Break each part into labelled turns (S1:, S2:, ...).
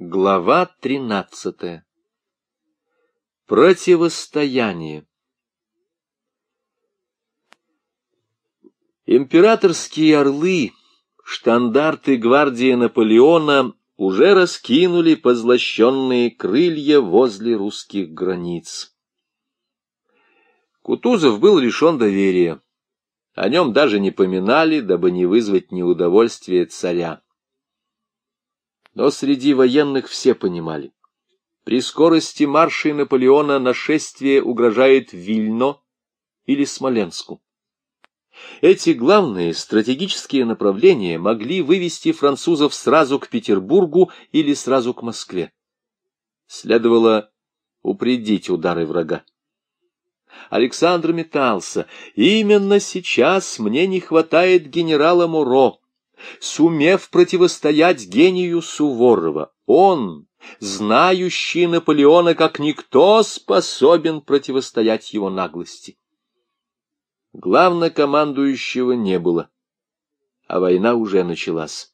S1: Глава тринадцатая. Противостояние. Императорские орлы, штандарты гвардии Наполеона уже раскинули позлощенные крылья возле русских границ. Кутузов был лишен доверия. О нем даже не поминали, дабы не вызвать неудовольствия царя. Но среди военных все понимали. При скорости маршей Наполеона нашествие угрожает Вильно или Смоленску. Эти главные стратегические направления могли вывести французов сразу к Петербургу или сразу к Москве. Следовало упредить удары врага. Александр метался. Именно сейчас мне не хватает генерала Муро сумев противостоять гению Суворова. Он, знающий Наполеона как никто, способен противостоять его наглости. Главнокомандующего не было, а война уже началась.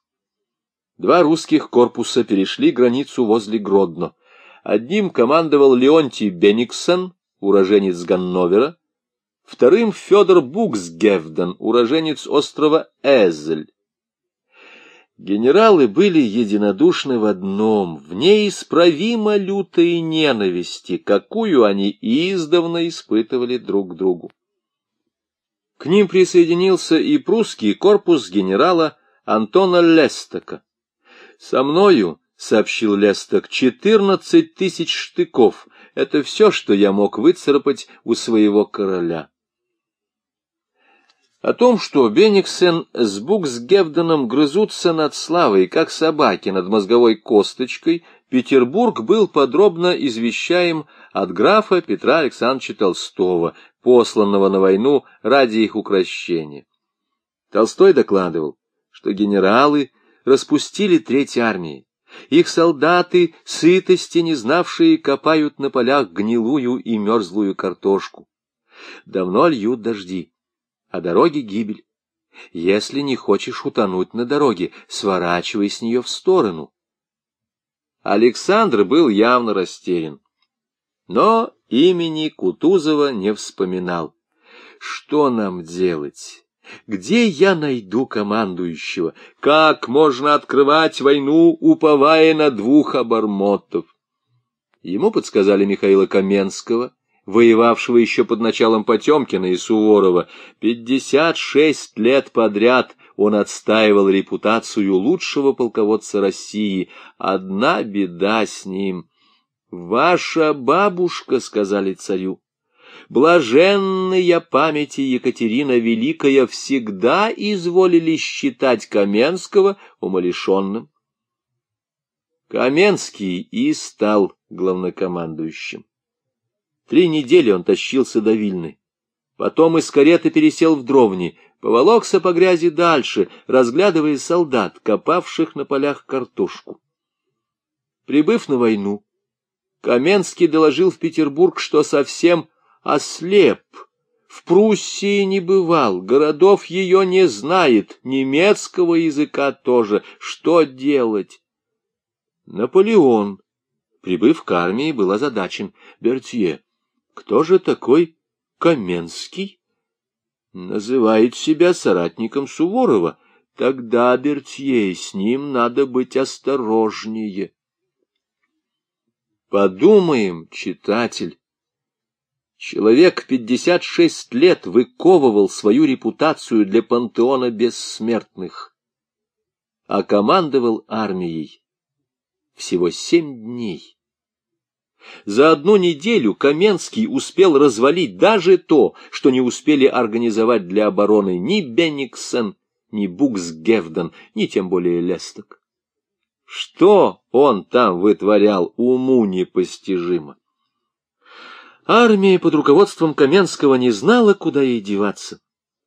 S1: Два русских корпуса перешли границу возле Гродно. Одним командовал Леонтий Бениксон, уроженец Ганновера, вторым Федор Буксгевден, уроженец острова Эзель. Генералы были единодушны в одном, в неисправимо лютой ненависти, какую они издавна испытывали друг к другу. К ним присоединился и прусский корпус генерала Антона Лестока. «Со мною, — сообщил Лесток, — четырнадцать тысяч штыков. Это все, что я мог выцарапать у своего короля». О том, что Бениксен с Буксгевденом грызутся над славой, как собаки над мозговой косточкой, Петербург был подробно извещаем от графа Петра Александровича Толстого, посланного на войну ради их укрощения. Толстой докладывал, что генералы распустили треть армии. Их солдаты, сытости не знавшие, копают на полях гнилую и мерзлую картошку. Давно льют дожди а дороге гибель. Если не хочешь утонуть на дороге, сворачивай с нее в сторону. Александр был явно растерян, но имени Кутузова не вспоминал. Что нам делать? Где я найду командующего? Как можно открывать войну, уповая на двух обормотов? Ему подсказали Михаила Каменского, воевавшего еще под началом Потемкина и Суворова, пятьдесят шесть лет подряд он отстаивал репутацию лучшего полководца России. Одна беда с ним. «Ваша бабушка», — сказали царю, — «блаженная памяти Екатерина Великая всегда изволили считать Каменского умалишенным». Каменский и стал главнокомандующим. Три недели он тащился до Вильны. Потом из кареты пересел в дровни, поволокся по грязи дальше, разглядывая солдат, копавших на полях картошку. Прибыв на войну, Каменский доложил в Петербург, что совсем ослеп. В Пруссии не бывал, городов ее не знает, немецкого языка тоже. Что делать? Наполеон, прибыв к армии, был озадачен. Бертье, кто же такой Каменский? Называет себя соратником Суворова. Тогда, Бертье, с ним надо быть осторожнее. Подумаем, читатель. Человек пятьдесят шесть лет выковывал свою репутацию для пантеона бессмертных, а командовал армией всего семь дней. За одну неделю Каменский успел развалить даже то, что не успели организовать для обороны ни Бенниксен, ни Буксгевден, ни тем более Лесток. Что он там вытворял, уму непостижимо. Армия под руководством Каменского не знала, куда ей деваться.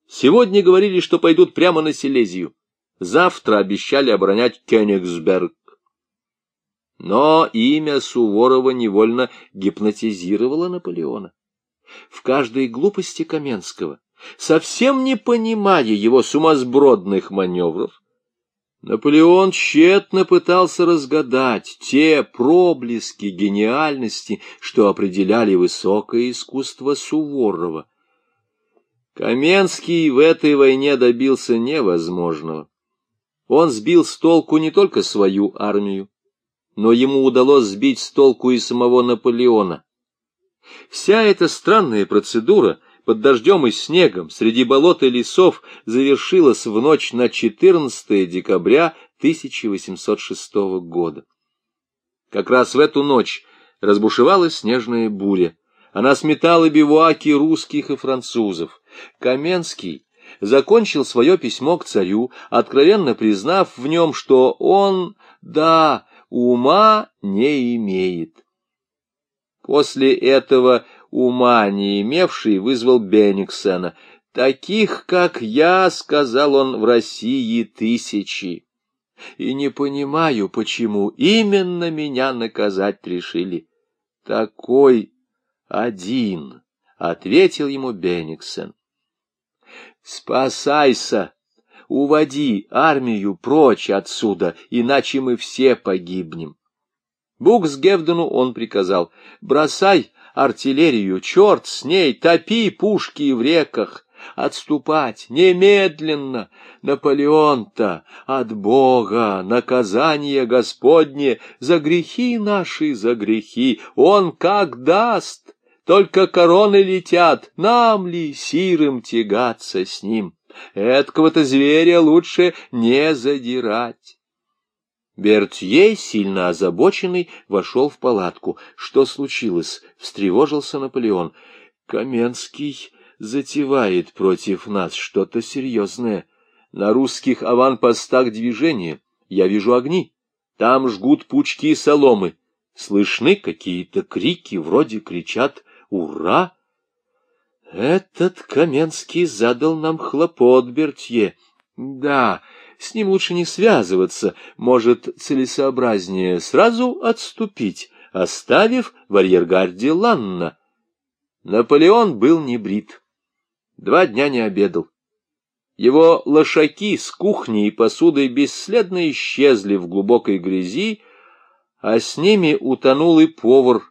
S1: Сегодня говорили, что пойдут прямо на Силезию. Завтра обещали оборонять Кёнигсберг. Но имя Суворова невольно гипнотизировало Наполеона. В каждой глупости Каменского, совсем не понимая его сумасбродных маневров, Наполеон тщетно пытался разгадать те проблески гениальности, что определяли высокое искусство Суворова. Каменский в этой войне добился невозможного. Он сбил с толку не только свою армию, но ему удалось сбить с толку и самого Наполеона. Вся эта странная процедура под дождем и снегом среди болот и лесов завершилась в ночь на 14 декабря 1806 года. Как раз в эту ночь разбушевалась снежная буря. Она сметала бивуаки русских и французов. Каменский закончил свое письмо к царю, откровенно признав в нем, что он, да, ума не имеет. После этого ума не имевший вызвал Бениксена. «Таких, как я, — сказал он, — в России тысячи. И не понимаю, почему именно меня наказать решили. Такой один, — ответил ему Бениксен. Спасайся, уводи армию прочь отсюда, иначе мы все погибнем. Буксгевдену он приказал, бросай артиллерию, черт с ней, топи пушки в реках, отступать немедленно. Наполеон-то от Бога наказание Господне за грехи наши, за грехи, он как даст, только короны летят, нам ли сирым тягаться с ним? Эткого-то зверя лучше не задирать. Бертье, сильно озабоченный, вошел в палатку. Что случилось? Встревожился Наполеон. Каменский затевает против нас что-то серьезное. На русских аванпостах движение. Я вижу огни. Там жгут пучки соломы. Слышны какие-то крики, вроде кричат «Ура!». Этот Каменский задал нам хлопот, Бертье. Да, с ним лучше не связываться, может, целесообразнее сразу отступить, оставив в арьергарде Ланна. Наполеон был не брит. Два дня не обедал. Его лошаки с кухней и посудой бесследно исчезли в глубокой грязи, а с ними утонул и повар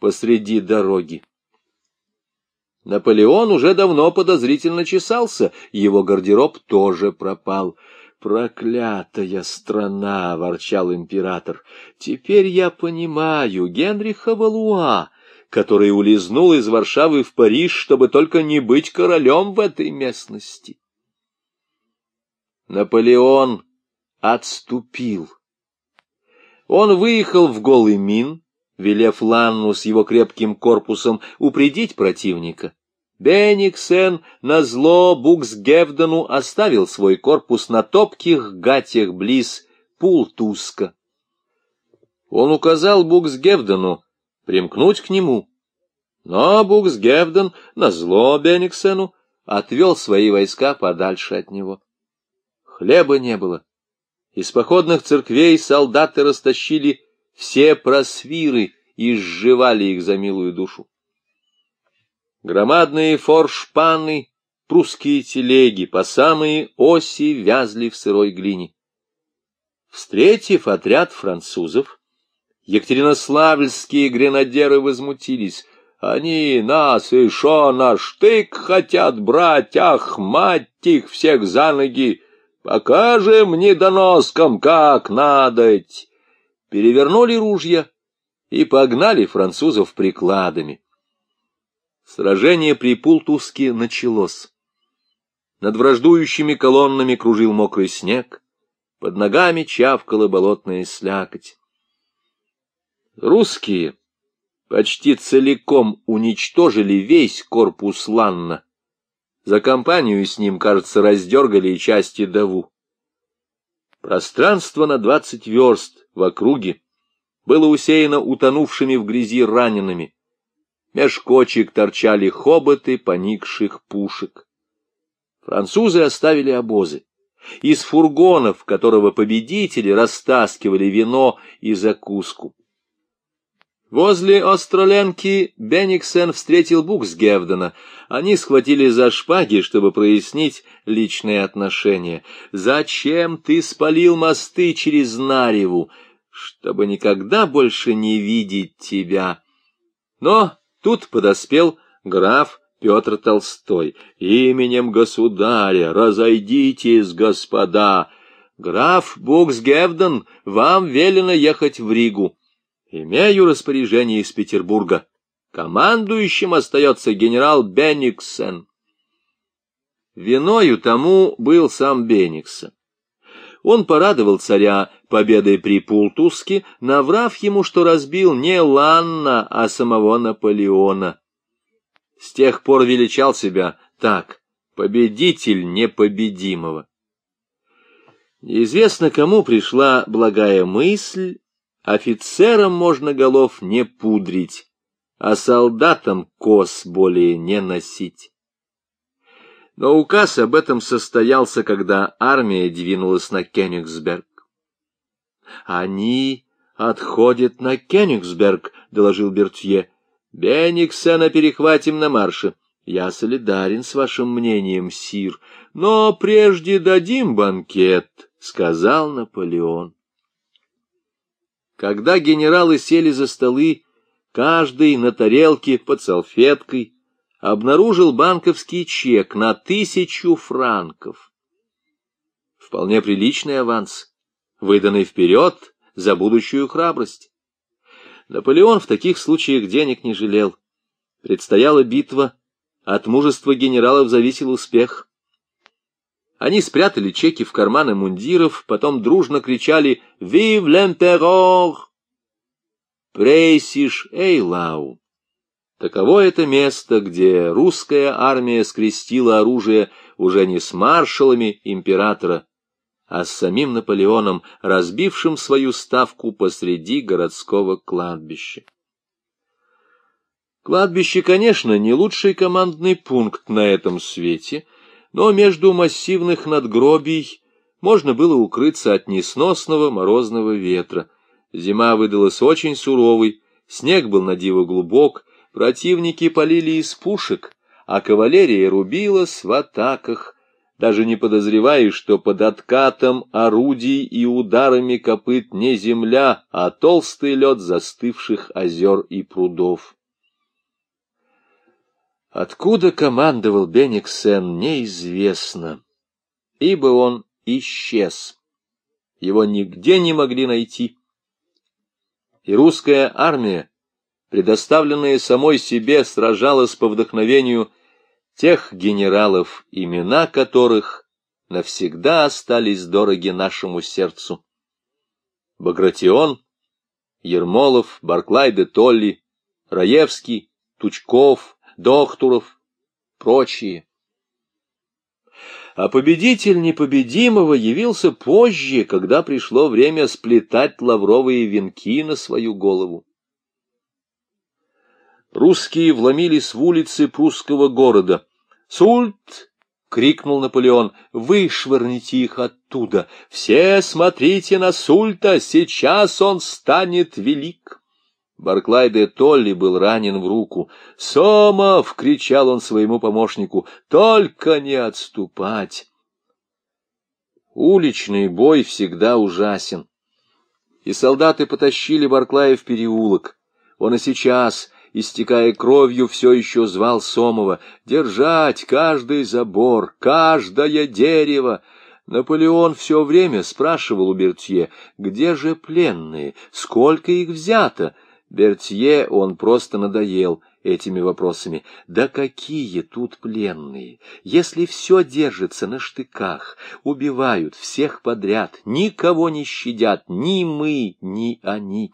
S1: посреди дороги. Наполеон уже давно подозрительно чесался, его гардероб тоже пропал — «Проклятая страна!» — ворчал император. «Теперь я понимаю Генриха Валуа, который улизнул из Варшавы в Париж, чтобы только не быть королем в этой местности». Наполеон отступил. Он выехал в Голый Мин, велев Ланну с его крепким корпусом упредить противника. Бениксен назло Буксгевдену оставил свой корпус на топких гатях близ Пултуска. Он указал Буксгевдену примкнуть к нему, но Буксгевден назло Бениксену отвел свои войска подальше от него. Хлеба не было. Из походных церквей солдаты растащили все просвиры и сживали их за милую душу. Громадные форшпаны, прусские телеги по самые оси вязли в сырой глине. Встретив отряд французов, екатеринославльские гренадеры возмутились. Они нас и шо на штык хотят брать, ах, мать их всех за ноги! Покажем недоноскам, как надоть! Перевернули ружья и погнали французов прикладами. Сражение при Пултуске началось. Над враждующими колоннами кружил мокрый снег, под ногами чавкала болотная слякоть. Русские почти целиком уничтожили весь корпус Ланна. За компанию с ним, кажется, раздергали и части Даву. Пространство на двадцать верст в округе было усеяно утонувшими в грязи ранеными. Меж кочек торчали хоботы поникших пушек. Французы оставили обозы. Из фургонов, которого победители растаскивали вино и закуску. Возле Остроленки Бенниксен встретил Буксгевдена. Они схватили за шпаги, чтобы прояснить личные отношения. «Зачем ты спалил мосты через Нареву? Чтобы никогда больше не видеть тебя». Но тут подоспел граф Петр Толстой. «Именем государя разойдитесь, господа! Граф Буксгевден, вам велено ехать в Ригу». Имею распоряжение из Петербурга. Командующим остается генерал Бенниксен. Виною тому был сам Бенниксен. Он порадовал царя победой при Пултуске, наврав ему, что разбил не Ланна, а самого Наполеона. С тех пор величал себя так, победитель непобедимого. Неизвестно, кому пришла благая мысль Офицерам можно голов не пудрить, а солдатам кос более не носить. Но указ об этом состоялся, когда армия двинулась на Кенигсберг. «Они отходят на Кенигсберг», — доложил Бертье. «Бениксена перехватим на марше. Я солидарен с вашим мнением, сир, но прежде дадим банкет», — сказал Наполеон. Когда генералы сели за столы, каждый на тарелке под салфеткой обнаружил банковский чек на тысячу франков. Вполне приличный аванс, выданный вперед за будущую храбрость. Наполеон в таких случаях денег не жалел. Предстояла битва, от мужества генералов зависел успех. Они спрятали чеки в карманы мундиров, потом дружно кричали «Вив l'empereur!» «Прейсиш Эйлау!» Таково это место, где русская армия скрестила оружие уже не с маршалами императора, а с самим Наполеоном, разбившим свою ставку посреди городского кладбища. Кладбище, конечно, не лучший командный пункт на этом свете — но между массивных надгробий можно было укрыться от несносного морозного ветра. Зима выдалась очень суровой, снег был на диво глубок, противники полили из пушек, а кавалерия рубилась в атаках, даже не подозревая, что под откатом орудий и ударами копыт не земля, а толстый лед застывших озер и прудов. Откуда командовал Бениксен, неизвестно, ибо он исчез. Его нигде не могли найти. И русская армия, предоставленная самой себе, сражалась по вдохновению тех генералов, имена которых навсегда остались дороги нашему сердцу. Багратион, Ермолов, Барклай де Толли, Раевский, Тучков, Докторов, прочие. А победитель непобедимого явился позже, когда пришло время сплетать лавровые венки на свою голову. Русские вломились в улицы прусского города. «Сульт!» — крикнул Наполеон. «Вышвырните их оттуда! Все смотрите на Сульта! Сейчас он станет велик!» Барклай де Толли был ранен в руку. «Сомов!» — кричал он своему помощнику. «Только не отступать!» Уличный бой всегда ужасен. И солдаты потащили Барклая в переулок. Он и сейчас, истекая кровью, все еще звал Сомова. «Держать каждый забор, каждое дерево!» Наполеон все время спрашивал у Бертье, где же пленные, сколько их взято, Бертье он просто надоел этими вопросами. Да какие тут пленные! Если все держится на штыках, убивают всех подряд, никого не щадят, ни мы, ни они.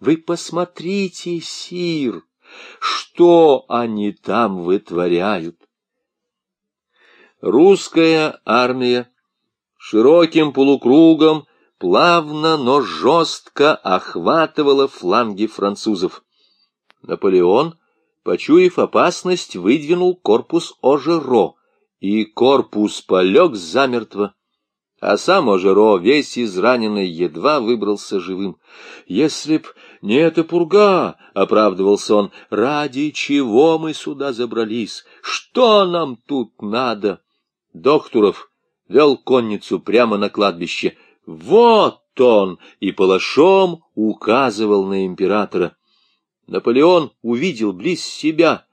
S1: Вы посмотрите, сир, что они там вытворяют! Русская армия широким полукругом плавно, но жестко охватывала фланги французов. Наполеон, почуяв опасность, выдвинул корпус Ожеро, и корпус полег замертво, а сам Ожеро, весь израненный, едва выбрался живым. «Если б не эта пурга!» — оправдывался он. «Ради чего мы сюда забрались? Что нам тут надо?» Докторов вел конницу прямо на кладбище. «Вот он!» — и палашом указывал на императора. Наполеон увидел близ себя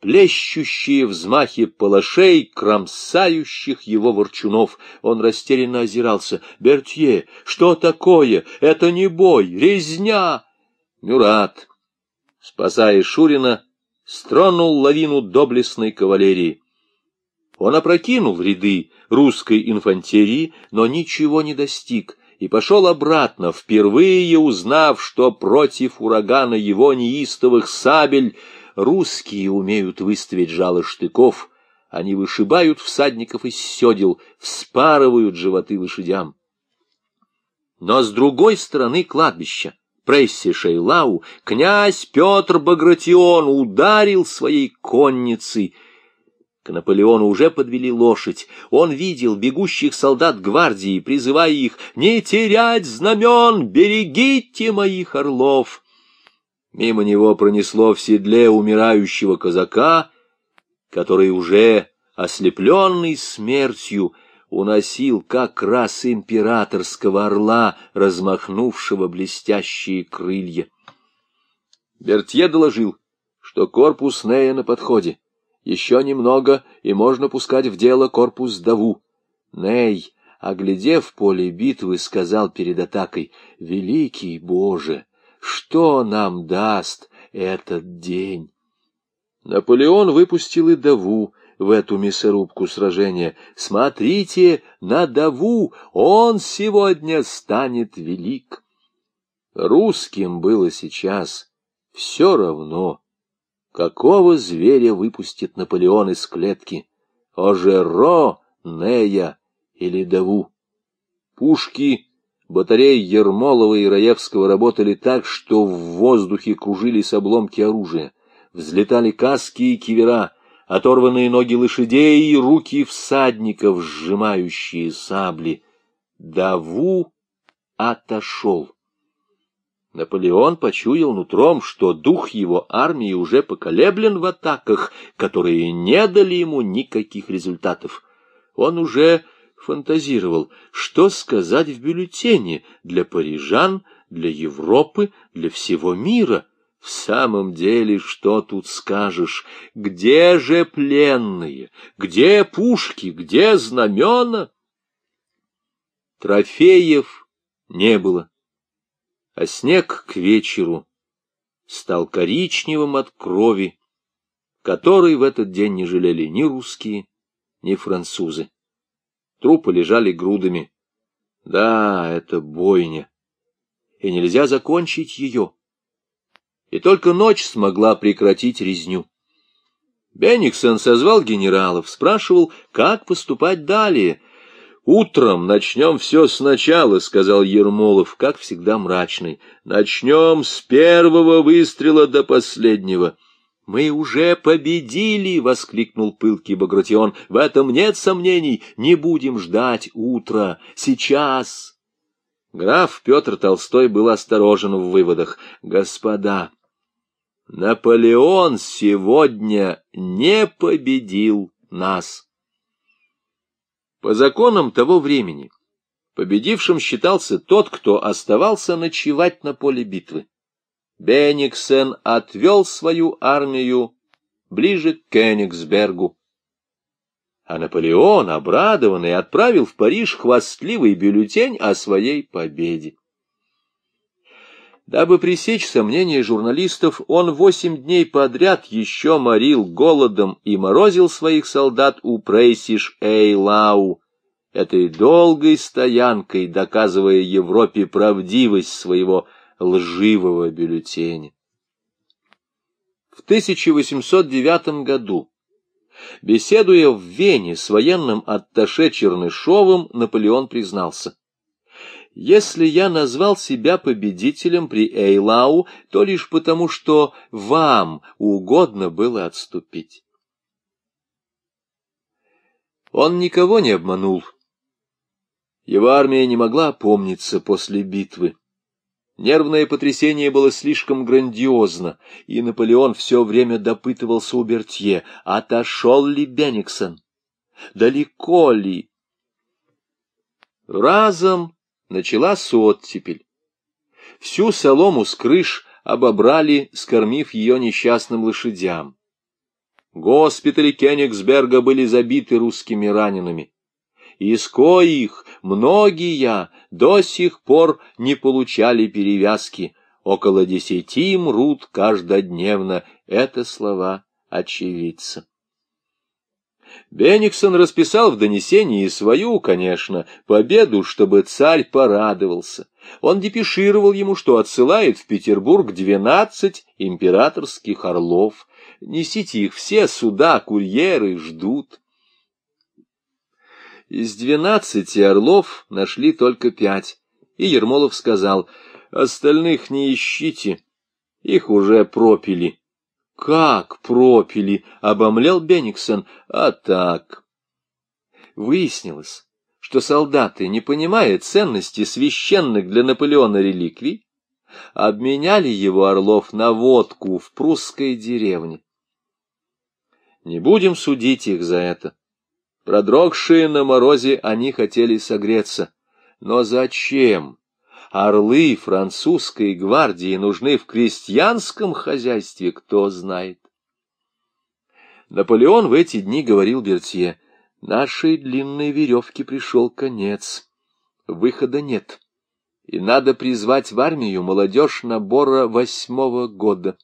S1: плещущие взмахи палашей, кромсающих его ворчунов. Он растерянно озирался. «Бертье, что такое? Это не бой, резня!» Мюрат, спасая Шурина, стронул лавину доблестной кавалерии. Он опрокинул ряды русской инфантерии, но ничего не достиг, и пошел обратно, впервые узнав, что против урагана его неистовых сабель русские умеют выставить жало штыков, они вышибают всадников из седел, вспарывают животы лошадям. Но с другой стороны кладбища, прессе Шейлау, князь Петр Багратион ударил своей конницей. К Наполеону уже подвели лошадь. Он видел бегущих солдат гвардии, призывая их «Не терять знамен! Берегите моих орлов!» Мимо него пронесло в седле умирающего казака, который уже, ослепленный смертью, уносил как раз императорского орла, размахнувшего блестящие крылья. Бертье доложил, что корпус Нея на подходе. Еще немного, и можно пускать в дело корпус Даву. Ней, оглядев поле битвы, сказал перед атакой, «Великий Боже!» Что нам даст этот день? Наполеон выпустил и Даву в эту мясорубку сражения. Смотрите на Даву, он сегодня станет велик. Русским было сейчас все равно, какого зверя выпустит Наполеон из клетки, Ожеро, Нея или Даву. Пушки Батареи Ермолова и Раевского работали так, что в воздухе кружились обломки оружия. Взлетали каски и кивера, оторванные ноги лошадей и руки всадников, сжимающие сабли. Даву отошел. Наполеон почуял нутром, что дух его армии уже поколеблен в атаках, которые не дали ему никаких результатов. Он уже фантазировал, что сказать в бюллетене для парижан, для Европы, для всего мира. В самом деле, что тут скажешь? Где же пленные? Где пушки? Где знамена? Трофеев не было, а снег к вечеру стал коричневым от крови, которой в этот день не жалели ни русские, ни французы. Трупы лежали грудами. Да, это бойня. И нельзя закончить ее. И только ночь смогла прекратить резню. Бенниксон созвал генералов, спрашивал, как поступать далее. «Утром начнем все сначала», — сказал Ермолов, как всегда мрачный. «Начнем с первого выстрела до последнего». «Мы уже победили!» — воскликнул пылкий Багратион. «В этом нет сомнений. Не будем ждать утра. Сейчас!» Граф Петр Толстой был осторожен в выводах. «Господа, Наполеон сегодня не победил нас!» По законам того времени победившим считался тот, кто оставался ночевать на поле битвы. Бениксен отвел свою армию ближе к Кёнигсбергу. А Наполеон, обрадованный, отправил в Париж хвастливый бюллетень о своей победе. Дабы пресечь сомнения журналистов, он восемь дней подряд еще морил голодом и морозил своих солдат у Прейсиш-Эйлау, этой долгой стоянкой, доказывая Европе правдивость своего лживого бюллетеня. В 1809 году, беседуя в Вене с военным атташе Чернышовым, Наполеон признался, «Если я назвал себя победителем при Эйлау, то лишь потому, что вам угодно было отступить». Он никого не обманул Его армия не могла опомниться после битвы. Нервное потрясение было слишком грандиозно, и Наполеон все время допытывался у Бертье, отошел ли Бенниксон, далеко ли. Разом началась оттепель. Всю солому с крыш обобрали, скормив ее несчастным лошадям. Госпитали Кенигсберга были забиты русскими ранеными из коих многие до сих пор не получали перевязки. Около десяти мрут каждодневно. Это слова очевидца. Бениксон расписал в донесении свою, конечно, победу, чтобы царь порадовался. Он депешировал ему, что отсылает в Петербург двенадцать императорских орлов. Несите их все сюда, курьеры ждут. Из двенадцати орлов нашли только пять, и Ермолов сказал, остальных не ищите, их уже пропили. Как пропили? — обомлел Бенниксон. А так. Выяснилось, что солдаты, не понимая ценности священных для Наполеона реликвий, обменяли его орлов на водку в прусской деревне. Не будем судить их за это. Продрогшие на морозе, они хотели согреться. Но зачем? Орлы французской гвардии нужны в крестьянском хозяйстве, кто знает. Наполеон в эти дни говорил Бертье, «Нашей длинной веревке пришел конец. Выхода нет, и надо призвать в армию молодежь набора восьмого года».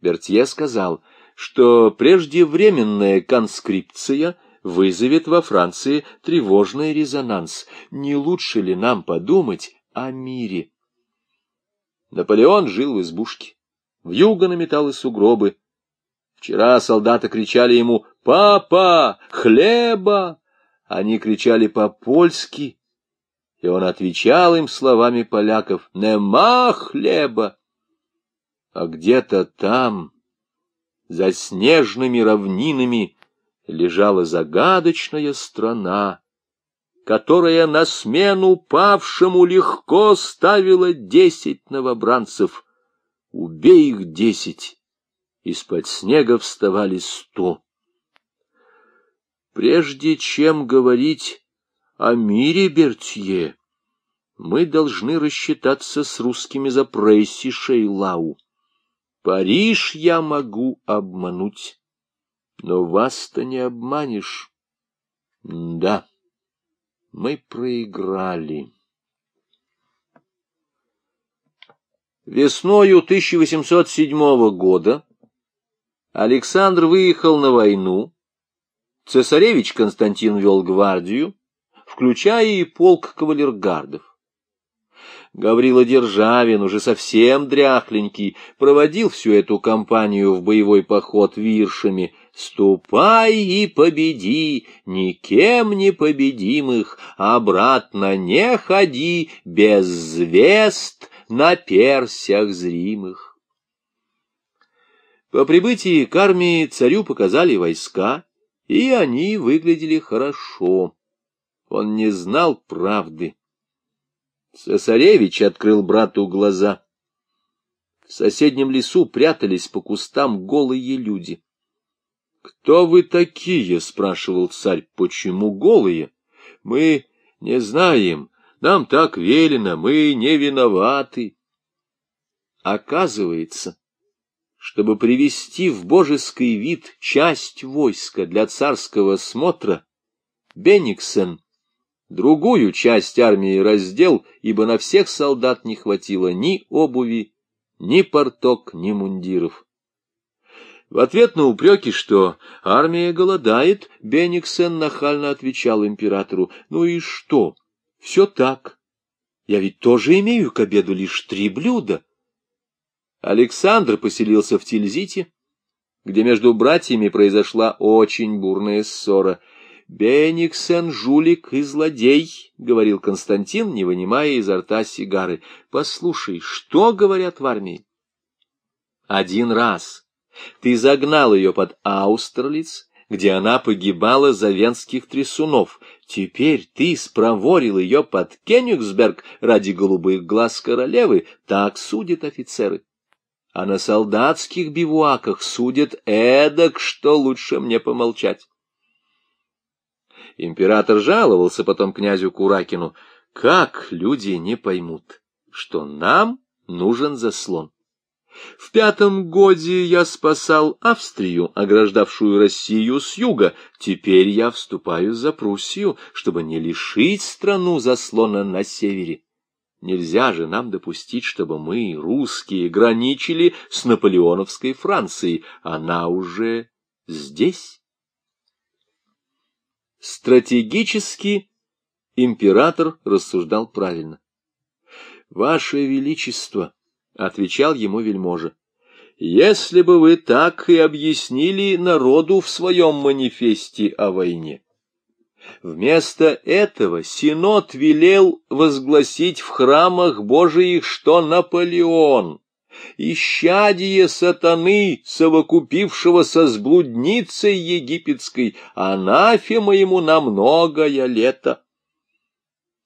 S1: Бертье сказал, что преждевременная конскрипция — вызовет во Франции тревожный резонанс. Не лучше ли нам подумать о мире? Наполеон жил в избушке. В юго наметал сугробы. Вчера солдаты кричали ему «Папа! Хлеба!» Они кричали по-польски, и он отвечал им словами поляков «Нема хлеба!» А где-то там, за снежными равнинами, лежала загадочная страна, которая на смену павшему легко ставила десять новобранцев. Убей их десять, из-под снега вставали сто. Прежде чем говорить о мире Бертье, мы должны рассчитаться с русскими за Пресси Шейлау. Париж я могу обмануть но вас-то не обманешь. Да, мы проиграли. Весною 1807 года Александр выехал на войну, цесаревич Константин вел гвардию, включая и полк кавалергардов. Гаврила Державин, уже совсем дряхленький, проводил всю эту кампанию в боевой поход виршами — Ступай и победи, никем не победимых, обратно не ходи, без звезд на персях зримых. По прибытии к армии царю показали войска, и они выглядели хорошо. Он не знал правды. Цесаревич открыл брату глаза. В соседнем лесу прятались по кустам голые люди. «Кто вы такие?» — спрашивал царь. «Почему голые? Мы не знаем. Нам так велено, мы не виноваты». Оказывается, чтобы привести в божеский вид часть войска для царского смотра, Бенниксен другую часть армии раздел, ибо на всех солдат не хватило ни обуви, ни порток, ни мундиров. В ответ на упреки, что армия голодает, Бениксен нахально отвечал императору, «Ну и что? Все так. Я ведь тоже имею к обеду лишь три блюда». Александр поселился в Тильзите, где между братьями произошла очень бурная ссора. «Бениксен — жулик и злодей», — говорил Константин, не вынимая изо рта сигары. «Послушай, что говорят в армии?» Один раз ты загнал ее под Аустерлиц, где она погибала за венских трясунов. Теперь ты спроворил ее под Кенигсберг ради голубых глаз королевы, так судят офицеры. А на солдатских бивуаках судят эдак, что лучше мне помолчать. Император жаловался потом князю Куракину, как люди не поймут, что нам нужен заслон. В пятом годе я спасал Австрию, ограждавшую Россию с юга. Теперь я вступаю за Пруссию, чтобы не лишить страну заслона на севере. Нельзя же нам допустить, чтобы мы, русские, граничили с наполеоновской Францией. Она уже здесь. Стратегически император рассуждал правильно. Ваше Величество, — отвечал ему вельможа. «Если бы вы так и объяснили народу в своем манифесте о войне». Вместо этого Синод велел возгласить в храмах Божиих, что Наполеон, исчадие сатаны, совокупившегося с блудницей египетской, анафема ему на многое лето.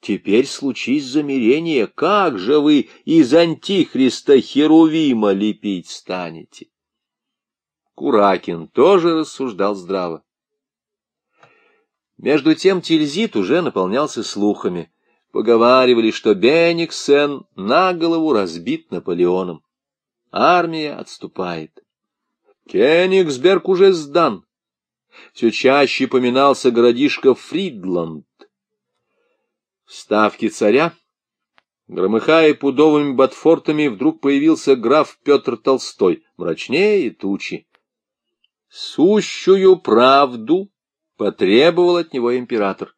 S1: Теперь случись замирение, как же вы из антихриста Херувима лепить станете? Куракин тоже рассуждал здраво. Между тем Тильзит уже наполнялся слухами. Поговаривали, что Бениксен на голову разбит Наполеоном. Армия отступает. Кенигсберг уже сдан. Все чаще поминался городишко Фридланд. В ставке царя, громыхая пудовыми ботфортами, вдруг появился граф Петр Толстой, мрачнее тучи. Сущую правду потребовал от него император.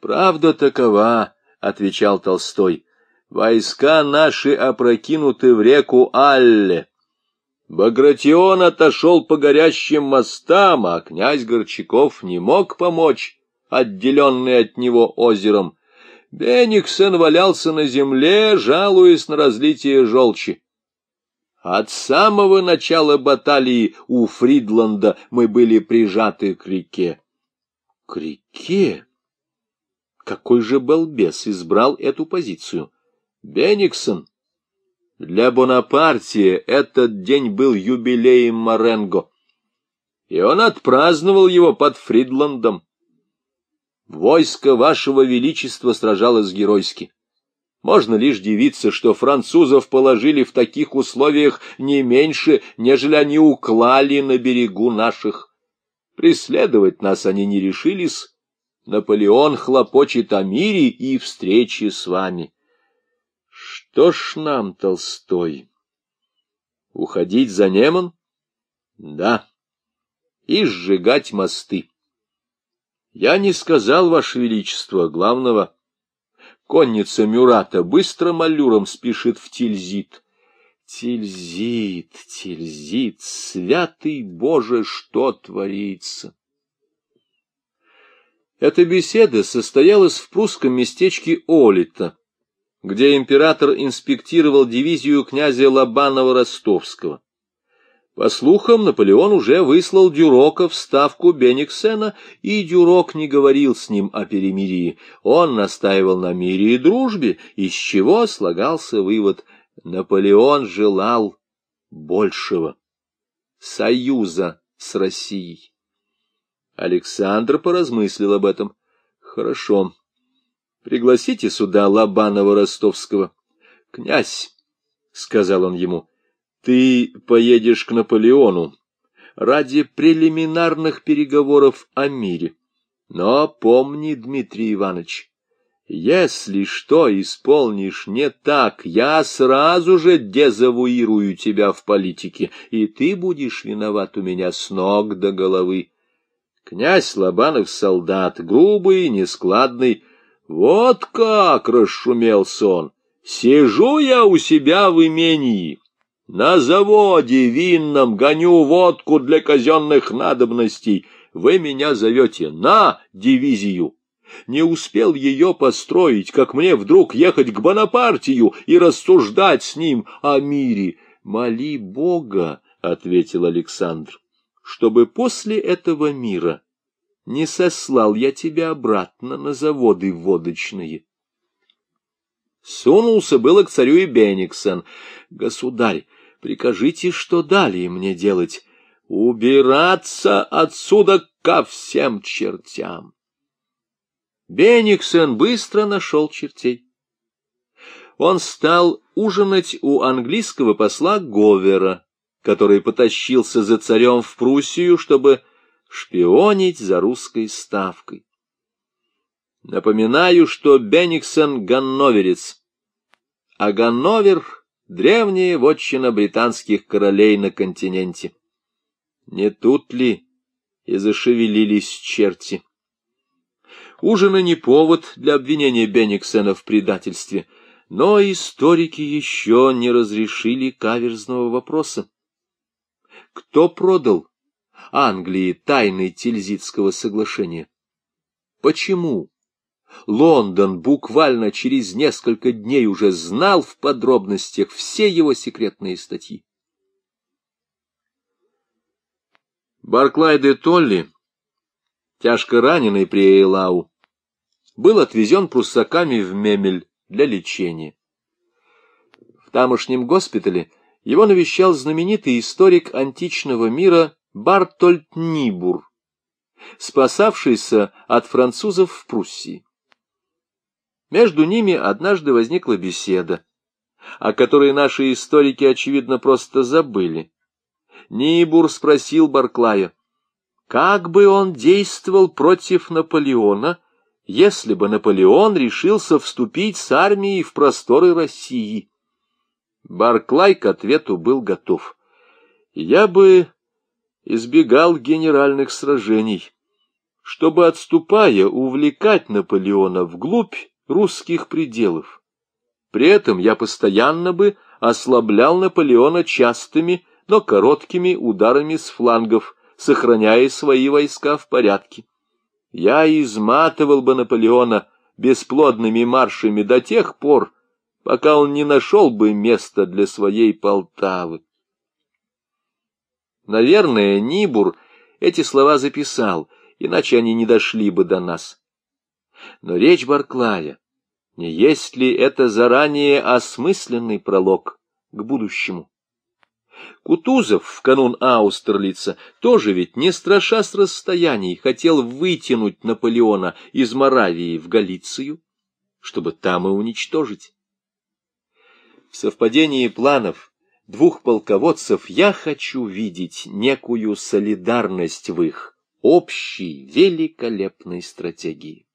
S1: «Правда такова», — отвечал Толстой, — «войска наши опрокинуты в реку Алле». Багратион отошел по горящим мостам, а князь Горчаков не мог помочь, отделенный от него озером. Бениксон валялся на земле, жалуясь на разлитие желчи. От самого начала баталии у Фридланда мы были прижаты к реке. К реке? Какой же балбес избрал эту позицию? Бениксон. Для Бонапартия этот день был юбилеем Маренго, и он отпраздновал его под Фридландом. Войско вашего величества сражалось геройски. Можно лишь дивиться, что французов положили в таких условиях не меньше, нежели они уклали на берегу наших. Преследовать нас они не решились. Наполеон хлопочет о мире и встрече с вами. Что ж нам, Толстой, уходить за Неман? Да. И сжигать мосты. Я не сказал, Ваше Величество, главного. Конница Мюрата быстро малюром спешит в Тильзит. Тильзит, Тильзит, святый Боже, что творится! Эта беседа состоялась в прусском местечке Олита, где император инспектировал дивизию князя Лобанова-Ростовского. По слухам, Наполеон уже выслал Дюрока в ставку Бениксена, и Дюрок не говорил с ним о перемирии. Он настаивал на мире и дружбе, из чего слагался вывод Наполеон желал большего — союза с Россией. Александр поразмыслил об этом. Хорошо. Пригласите сюда Лобанова-Ростовского. Князь, — сказал он ему, — ты поедешь к Наполеону ради прелиминарных переговоров о мире. Но помни, Дмитрий Иванович, если что исполнишь не так, я сразу же дезавуирую тебя в политике, и ты будешь виноват у меня с ног до головы. Князь Лобанов солдат, грубый, нескладный. Вот как расшумелся он! Сижу я у себя в имении, на заводе винном гоню водку для казенных надобностей. Вы меня зовете на дивизию. Не успел ее построить, как мне вдруг ехать к Бонапартию и рассуждать с ним о мире. Моли Бога, — ответил Александр. чтобы после этого мира не сослал я тебя обратно на заводы водочные. Сунулся было к царю и Бениксон. Государь, прикажите, что далее мне делать? Убираться отсюда ко всем чертям. Бениксон быстро нашел чертей. Он стал ужинать у английского посла Говера, который потащился за царем в Пруссию, чтобы шпионить за русской ставкой. Напоминаю, что Бенниксон — ганноверец, а Ганновер — древняя вотчина британских королей на континенте. Не тут ли и зашевелились черти? Ужина не повод для обвинения Бенниксена в предательстве, но историки еще не разрешили каверзного вопроса. Кто продал Англии тайны Тильзитского соглашения? Почему Лондон буквально через несколько дней уже знал в подробностях все его секретные статьи? Барклай де Толли, тяжко раненый при Эйлау, был отвезен пруссаками в Мемель для лечения. В тамошнем госпитале его навещал знаменитый историк античного мира Бартольд Нибур, спасавшийся от французов в Пруссии. Между ними однажды возникла беседа, о которой наши историки, очевидно, просто забыли. Нибур спросил Барклая, как бы он действовал против Наполеона, если бы Наполеон решился вступить с армией в просторы России. Барклай к ответу был готов. Я бы избегал генеральных сражений, чтобы, отступая, увлекать Наполеона вглубь русских пределов. При этом я постоянно бы ослаблял Наполеона частыми, но короткими ударами с флангов, сохраняя свои войска в порядке. Я изматывал бы Наполеона бесплодными маршами до тех пор, пока он не нашел бы места для своей Полтавы. Наверное, Нибур эти слова записал, иначе они не дошли бы до нас. Но речь Барклая, не есть ли это заранее осмысленный пролог к будущему? Кутузов в канун Аустерлица тоже ведь, не страша с расстояний, хотел вытянуть Наполеона из Моравии в Галицию, чтобы там и уничтожить. В совпадении планов двух полководцев я хочу видеть некую солидарность в их общей великолепной стратегии.